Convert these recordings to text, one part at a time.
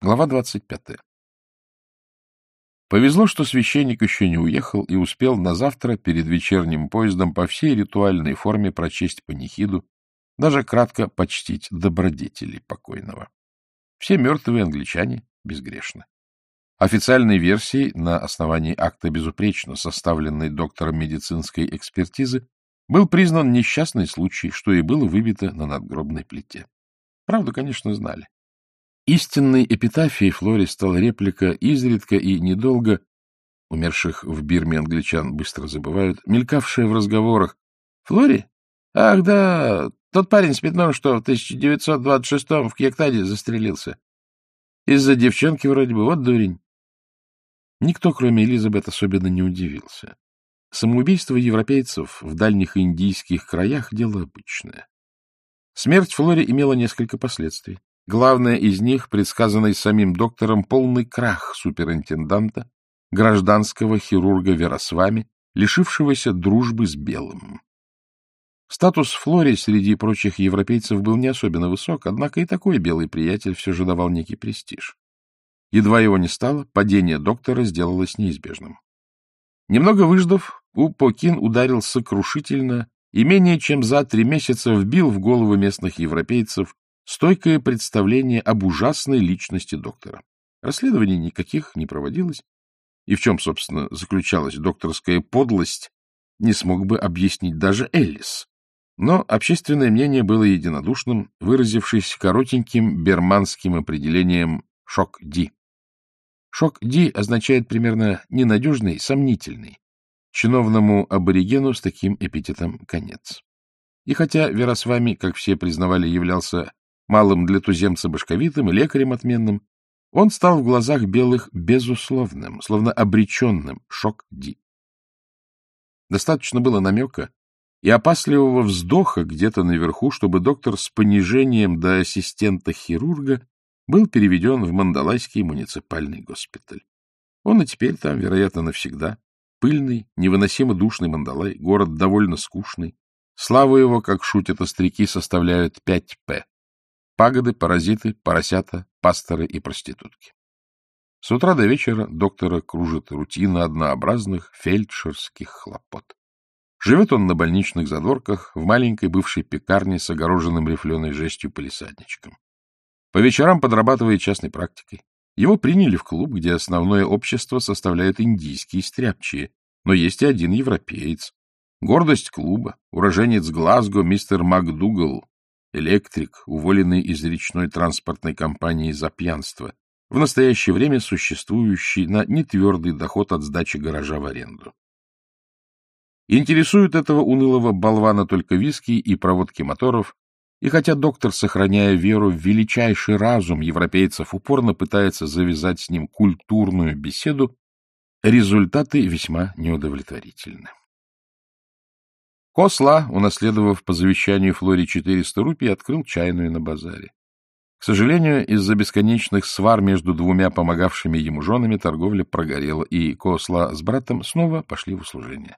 Глава 25. Повезло, что священник еще не уехал и успел на завтра перед вечерним поездом по всей ритуальной форме прочесть панихиду, даже кратко почтить добродетели покойного. Все мертвые англичане безгрешны. Официальной версией на основании акта безупречно составленной доктором медицинской экспертизы был признан несчастный случай, что и было выбито на надгробной плите. Правду, конечно, знали. Истинной эпитафией Флори стала реплика изредка и недолго, умерших в Бирме англичан быстро забывают, мелькавшая в разговорах. — Флори? Ах, да, тот парень с пятном, что в 1926-м в Кьяктаде застрелился. Из-за девчонки вроде бы, вот дурень. Никто, кроме Элизабет, особенно не удивился. Самоубийство европейцев в дальних индийских краях — дело обычное. Смерть Флори имела несколько последствий. Главное из них, предсказанный самим доктором, полный крах суперинтенданта, гражданского хирурга Веросвами, лишившегося дружбы с Белым. Статус Флори среди прочих европейцев был не особенно высок, однако и такой белый приятель все же давал некий престиж. Едва его не стало, падение доктора сделалось неизбежным. Немного выждав, У Покин ударил сокрушительно и менее чем за три месяца вбил в головы местных европейцев стойкое представление об ужасной личности доктора. Расследований никаких не проводилось, и в чем, собственно, заключалась докторская подлость, не смог бы объяснить даже Эллис. Но общественное мнение было единодушным, выразившись коротеньким берманским определением «шок-ди». «Шок-ди» означает примерно «ненадежный», «сомнительный». Чиновному аборигену с таким эпитетом конец. И хотя Веросвами, как все признавали, являлся малым для туземца башковитым и лекарем отменным, он стал в глазах белых безусловным, словно обреченным, шок-ди. Достаточно было намека и опасливого вздоха где-то наверху, чтобы доктор с понижением до ассистента хирурга был переведен в Мандалайский муниципальный госпиталь. Он и теперь там, вероятно, навсегда. Пыльный, невыносимо душный Мандалай, город довольно скучный. Славу его, как шутят остряки, составляют 5П Пагоды, паразиты, поросята, пасторы и проститутки. С утра до вечера доктора кружит рутина однообразных фельдшерских хлопот. Живет он на больничных задворках в маленькой бывшей пекарне с огороженным рифленой жестью полисадничком. По вечерам подрабатывает частной практикой. Его приняли в клуб, где основное общество составляют индийские стряпчие, но есть и один европеец. Гордость клуба, уроженец Глазго, мистер МакДугал, электрик, уволенный из речной транспортной компании за пьянство, в настоящее время существующий на нетвердый доход от сдачи гаража в аренду. Интересуют этого унылого болвана только виски и проводки моторов, и хотя доктор, сохраняя веру в величайший разум европейцев, упорно пытается завязать с ним культурную беседу, результаты весьма неудовлетворительны. Косла, унаследовав по завещанию Флори 400 рупий, открыл чайную на базаре. К сожалению, из-за бесконечных свар между двумя помогавшими ему женами торговля прогорела, и Косла с братом снова пошли в услужение.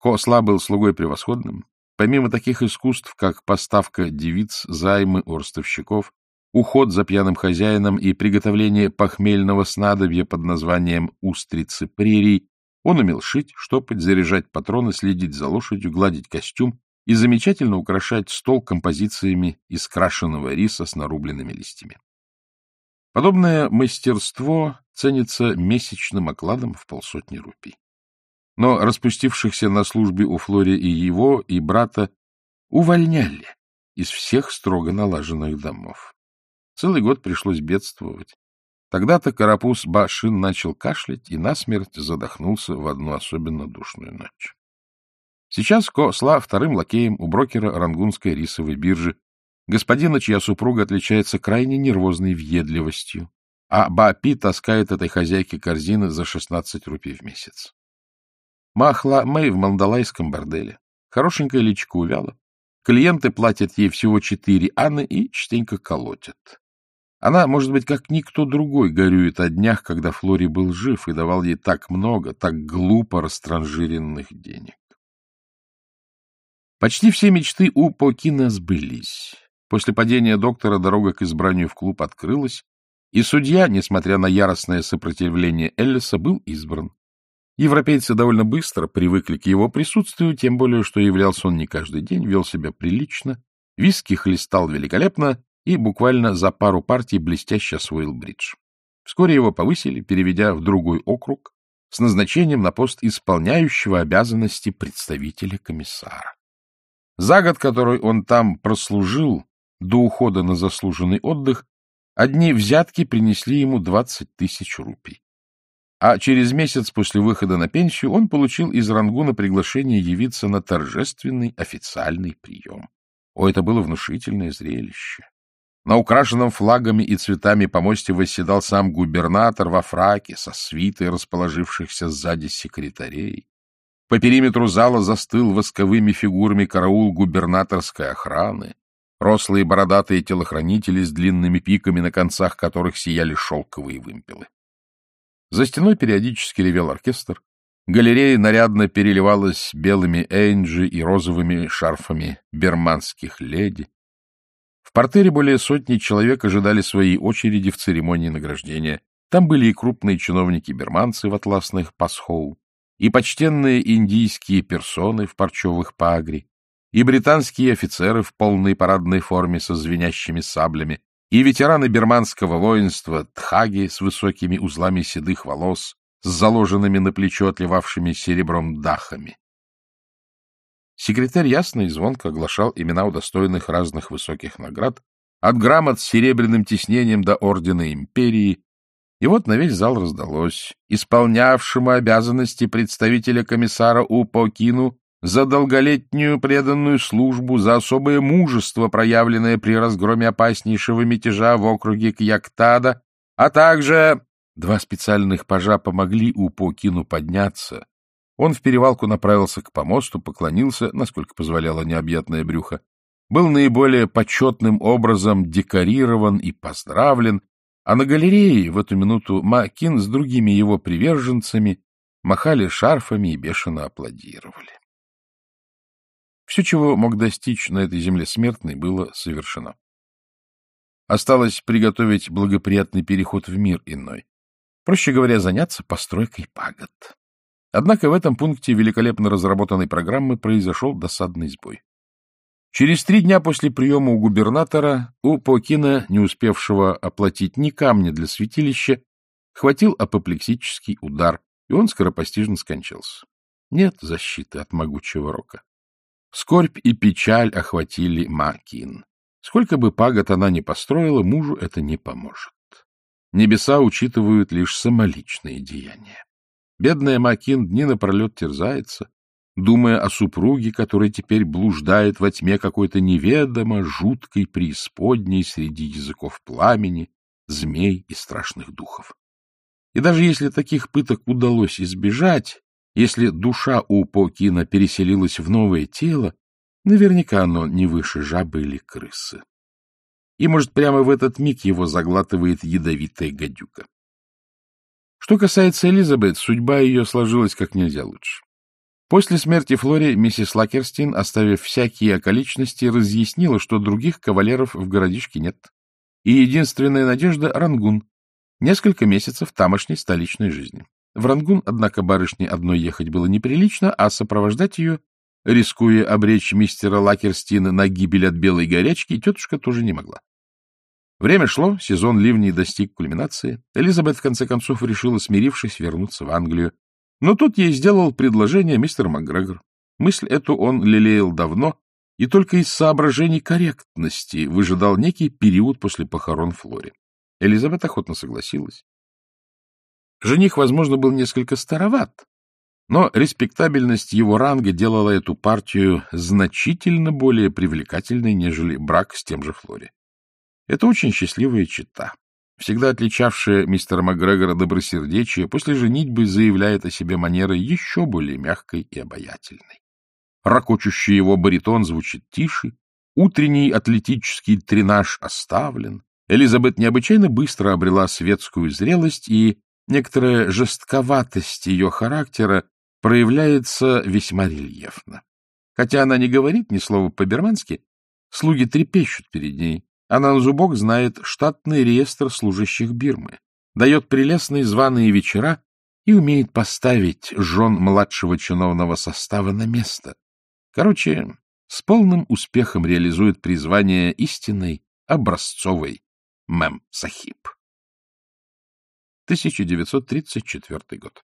Косла был слугой превосходным. Помимо таких искусств, как поставка девиц, займы у ростовщиков, уход за пьяным хозяином и приготовление похмельного снадобья под названием «устрицы прерий», он умел шить, штопать, заряжать патроны, следить за лошадью, гладить костюм и замечательно украшать стол композициями из крашеного риса с нарубленными листьями. Подобное мастерство ценится месячным окладом в полсотни рупий. Но распустившихся на службе у Флори и его, и брата увольняли из всех строго налаженных домов. Целый год пришлось бедствовать. Тогда-то карапуз Башин начал кашлять и насмерть задохнулся в одну особенно душную ночь. Сейчас Косла вторым лакеем у брокера Рангунской рисовой биржи, господина, чья супруга отличается крайне нервозной въедливостью, а Баапи таскает этой хозяйке корзины за 16 рупий в месяц. Махла Мэй в мандалайском борделе. Хорошенькая личка увяла. Клиенты платят ей всего четыре аны и частенько колотят. Она, может быть, как никто другой, горюет о днях, когда Флори был жив и давал ей так много, так глупо растранжиренных денег. Почти все мечты у Покина сбылись. После падения доктора дорога к избранию в клуб открылась, И судья, несмотря на яростное сопротивление Эллиса, был избран. Европейцы довольно быстро привыкли к его присутствию, тем более, что являлся он не каждый день, вел себя прилично, виски хлестал великолепно и буквально за пару партий блестяще освоил бридж. Вскоре его повысили, переведя в другой округ, с назначением на пост исполняющего обязанности представителя комиссара. За год, который он там прослужил, до ухода на заслуженный отдых, одни взятки принесли ему 20 тысяч рупий. А через месяц после выхода на пенсию он получил из Рангуна приглашение явиться на торжественный официальный прием. О, это было внушительное зрелище. На украшенном флагами и цветами помосте восседал сам губернатор во фраке со свитой расположившихся сзади секретарей. По периметру зала застыл восковыми фигурами караул губернаторской охраны, рослые бородатые телохранители с длинными пиками, на концах которых сияли шелковые вымпелы. За стеной периодически ревел оркестр, галерея нарядно переливалась белыми энджи и розовыми шарфами берманских леди. Портере более сотни человек ожидали своей очереди в церемонии награждения. Там были и крупные чиновники-берманцы в атласных пасхоу, и почтенные индийские персоны в парчевых пагри, и британские офицеры в полной парадной форме со звенящими саблями, и ветераны берманского воинства, тхаги с высокими узлами седых волос, с заложенными на плечо отливавшими серебром дахами. Секретарь ясно и звонко оглашал имена удостоенных разных высоких наград, от грамот с серебряным тиснением до ордена империи, и вот на весь зал раздалось исполнявшему обязанности представителя комиссара Упокину за долголетнюю преданную службу, за особое мужество, проявленное при разгроме опаснейшего мятежа в округе Кьяктада, а также два специальных пажа помогли Упокину подняться. Он в перевалку направился к помосту, поклонился, насколько позволяло необъятное брюхо, был наиболее почетным образом декорирован и поздравлен, а на галерее в эту минуту Макин с другими его приверженцами махали шарфами и бешено аплодировали. Все, чего мог достичь на этой земле смертный, было совершено. Осталось приготовить благоприятный переход в мир иной. Проще говоря, заняться постройкой пагод. Однако в этом пункте великолепно разработанной программы произошел досадный сбой. Через три дня после приема у губернатора у Покина, не успевшего оплатить ни камня для святилища, хватил апоплексический удар, и он скоропостижно скончался. Нет защиты от могучего рока. Скорбь и печаль охватили Макин. Сколько бы пагод она ни построила, мужу это не поможет. Небеса учитывают лишь самоличные деяния. Бедная Макин дни напролет терзается, думая о супруге, который теперь блуждает во тьме какой-то неведомо жуткой преисподней среди языков пламени, змей и страшных духов. И даже если таких пыток удалось избежать, если душа у Покина переселилась в новое тело, наверняка оно не выше жабы или крысы. И, может, прямо в этот миг его заглатывает ядовитая гадюка. Что касается Элизабет, судьба ее сложилась как нельзя лучше. После смерти Флори миссис Лакерстин, оставив всякие околичности, разъяснила, что других кавалеров в городишке нет. И единственная надежда — Рангун. Несколько месяцев тамошней столичной жизни. В Рангун, однако, барышне одной ехать было неприлично, а сопровождать ее, рискуя обречь мистера Лакерстина на гибель от белой горячки, тетушка тоже не могла. Время шло, сезон ливней достиг кульминации. Элизабет, в конце концов, решила, смирившись, вернуться в Англию. Но тут ей сделал предложение мистер МакГрегор. Мысль эту он лелеял давно, и только из соображений корректности выжидал некий период после похорон Флори. Элизабет охотно согласилась. Жених, возможно, был несколько староват, но респектабельность его ранга делала эту партию значительно более привлекательной, нежели брак с тем же Флори. Это очень счастливая чита. Всегда отличавшая мистера Макгрегора добросердечие, после женитьбы заявляет о себе манерой еще более мягкой и обаятельной. Рокочущий его баритон звучит тише, утренний атлетический тренаж оставлен. Элизабет необычайно быстро обрела светскую зрелость и некоторая жестковатость ее характера проявляется весьма рельефно. Хотя она не говорит ни слова по-бермански, слуги трепещут перед ней, Она на зубок знает штатный реестр служащих Бирмы, дает прелестные званые вечера и умеет поставить жен младшего чиновного состава на место. Короче, с полным успехом реализует призвание истинной образцовой Мэм Сахиб. 1934 год.